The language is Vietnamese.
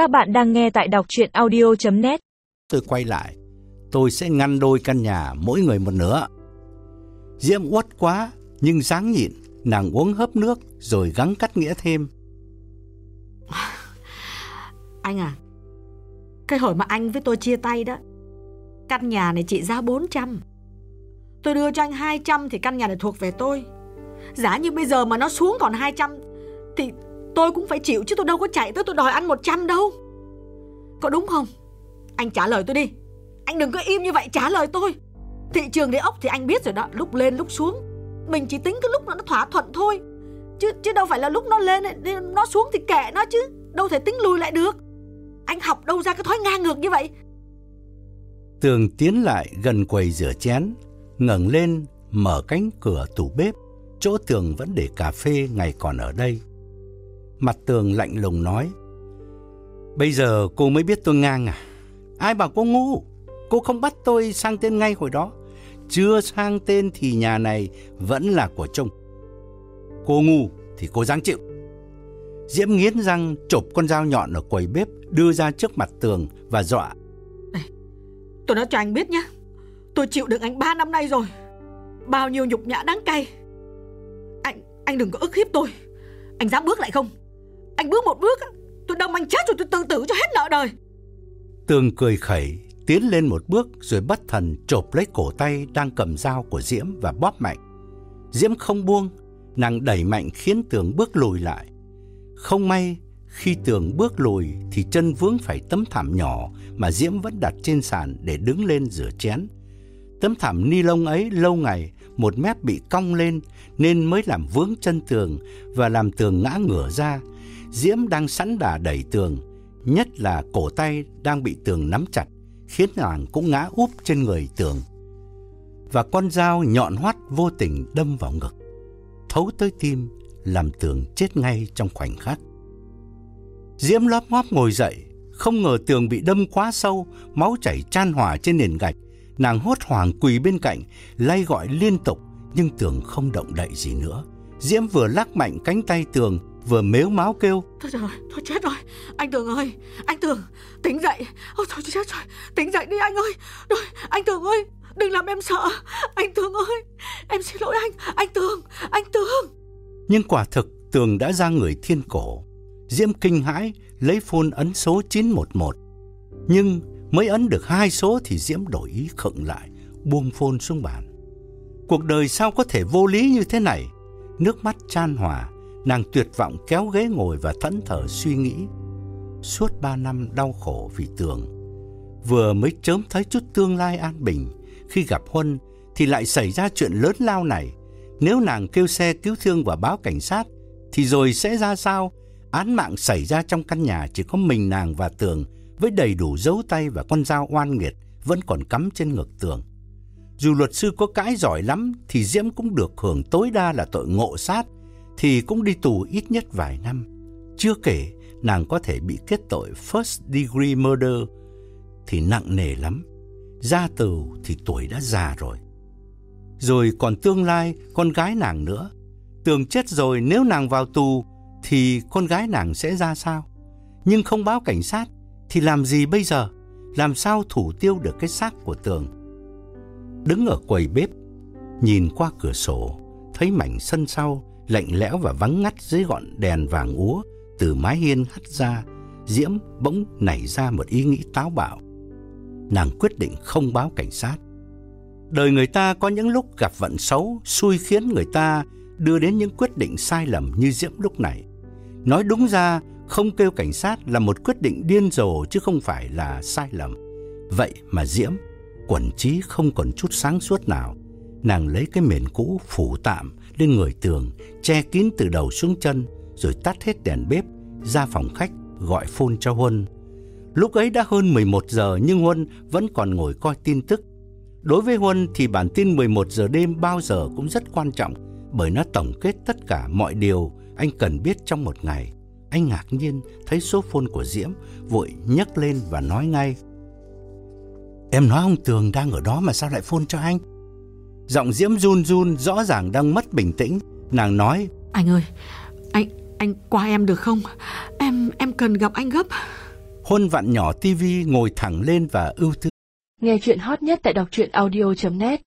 Các bạn đang nghe tại đọc chuyện audio.net Tôi quay lại, tôi sẽ ngăn đôi căn nhà mỗi người một nửa. Diễm uất quá, nhưng dáng nhịn, nàng uống hớp nước rồi gắng cắt nghĩa thêm. Anh à, cái hồi mà anh với tôi chia tay đó, căn nhà này trị giá 400. Tôi đưa cho anh 200 thì căn nhà này thuộc về tôi. Giá như bây giờ mà nó xuống còn 200 thì tôi cũng phải chịu chứ tôi đâu có chạy tới tôi đòi anh 100 đâu. Có đúng không? Anh trả lời tôi đi. Anh đừng có im như vậy trả lời tôi. Thị trường địa ốc thì anh biết rồi đó, lúc lên lúc xuống. Mình chỉ tính cái lúc nó thỏa thuận thôi. Chứ chứ đâu phải là lúc nó lên nó xuống thì kệ nó chứ, đâu thể tính lùi lại được. Anh học đâu ra cái thói ngang ngược như vậy? Tường tiến lại gần quầy rửa chén, ngẩng lên mở cánh cửa tủ bếp, chỗ Tường vẫn để cà phê ngày còn ở đây. Mặt Tường lạnh lùng nói: "Bây giờ cô mới biết tôi ngang à? Ai bảo cô ngu? Cô không bắt tôi sang tên ngay hồi đó. Chưa sang tên thì nhà này vẫn là của Trung. Cô ngu thì cô dáng chịu." Diễm nghiến răng chộp con dao nhọn ở quầy bếp đưa ra trước mặt Tường và dọa. Này, tôi nói cho anh biết nhé. Tôi chịu đựng anh 3 năm nay rồi. Bao nhiêu nhục nhã đáng cay. Anh anh đừng có ức hiếp tôi. Anh dám bước lại không? Anh bước một bước, tôi đâm anh chết rồi tôi tự tử cho hết nợ đời. Tường cười khẩy, tiến lên một bước rồi bất thần chộp lấy cổ tay đang cầm dao của Diễm và bóp mạnh. Diễm không buông, nàng đẩy mạnh khiến Tường bước lùi lại. Không may, khi Tường bước lùi thì chân vướng phải tấm thảm nhỏ mà Diễm vẫn đặt trên sàn để đứng lên rửa chén. Tấm thảm ni lông ấy lâu ngày một mép bị cong lên nên mới làm vướng chân tường và làm tường ngã ngửa ra. Diễm đang sẵn đà đẩy tường, nhất là cổ tay đang bị tường nắm chặt, khiến nàng cũng ngã úp trên người tường. Và con dao nhọn hoắt vô tình đâm vào ngực, thấu tới tim, làm tường chết ngay trong khoảnh khắc. Diễm lóp ngóp ngồi dậy, không ngờ tường bị đâm quá sâu, máu chảy chan hòa trên nền gạch. Nàng hốt hoảng quỳ bên cạnh, lay gọi liên tục, nhưng tường không động đậy gì nữa. Diễm vừa lắc mạnh cánh tay tường, vừa mếu máu kêu. Thôi rồi, thôi chết rồi. Anh Tường ơi, anh Tường, tỉnh dậy. Ôi thôi chết rồi, tỉnh dậy đi anh ơi. Rồi, anh Tường ơi, đừng làm em sợ. Anh Tường ơi, em xin lỗi anh, anh Tường, anh Tường. Nhưng quả thực Tường đã ra người thiên cổ. Diễm kinh hãi lấy phone ấn số 911. Nhưng mới ấn được hai số thì Diễm đổi ý khựng lại, buông phone xuống bàn. Cuộc đời sao có thể vô lý như thế này? Nước mắt chan hòa, nàng tuyệt vọng kéo ghế ngồi và thẫn thờ suy nghĩ. Suốt ba năm đau khổ vì Tường, vừa mới chớm thấy chút tương lai an bình, khi gặp Huân thì lại xảy ra chuyện lớn lao này. Nếu nàng kêu xe cứu thương và báo cảnh sát thì rồi sẽ ra sao? Án mạng xảy ra trong căn nhà chỉ có mình nàng và Tường với đầy đủ dấu tay và con dao oan nghiệt vẫn còn cắm trên ngực Tường. Dù luật sư có cãi giỏi lắm thì Diễm cũng được hưởng tối đa là tội ngộ sát, thì cũng đi tù ít nhất vài năm. Chưa kể, nàng có thể bị kết tội first degree murder thì nặng nề lắm. Ra tù thì tuổi đã già rồi. Rồi còn tương lai, con gái nàng nữa. Tường chết rồi, nếu nàng vào tù thì con gái nàng sẽ ra sao? Nhưng không báo cảnh sát thì làm gì bây giờ? Làm sao thủ tiêu được cái xác của Tường? Đứng ở quầy bếp, nhìn qua cửa sổ, thấy mảnh sân sau lạnh lẽo và vắng ngắt dưới gọn đèn vàng úa từ mái hiên hắt ra, Diễm bỗng nảy ra một ý nghĩ táo bạo. Nàng quyết định không báo cảnh sát. Đời người ta có những lúc gặp vận xấu, xui khiến người ta đưa đến những quyết định sai lầm như Diễm lúc này. Nói đúng ra, không kêu cảnh sát là một quyết định điên rồ chứ không phải là sai lầm. Vậy mà Diễm, quẩn trí không còn chút sáng suốt nào. Nàng lấy cái mền cũ phủ tạm lên người tường, che kín từ đầu xuống chân, rồi tắt hết đèn bếp, ra phòng khách gọi phone cho Huân. Lúc ấy đã hơn 11 giờ nhưng Huân vẫn còn ngồi coi tin tức. Đối với Huân thì bản tin 11 giờ đêm bao giờ cũng rất quan trọng bởi nó tổng kết tất cả mọi điều anh cần biết trong một ngày. Anh ngạc nhiên thấy số phone của Diễm, vội nhấc lên và nói ngay. Em nói ông Tường đang ở đó mà sao lại phone cho anh? Giọng Diễm run run rõ ràng đang mất bình tĩnh. Nàng nói. Anh ơi, anh anh qua em được không? Em em cần gặp anh gấp. Huân vặn nhỏ tivi ngồi thẳng lên và ưu tư. Nghe chuyện hot nhất tại đọc truyện audio.net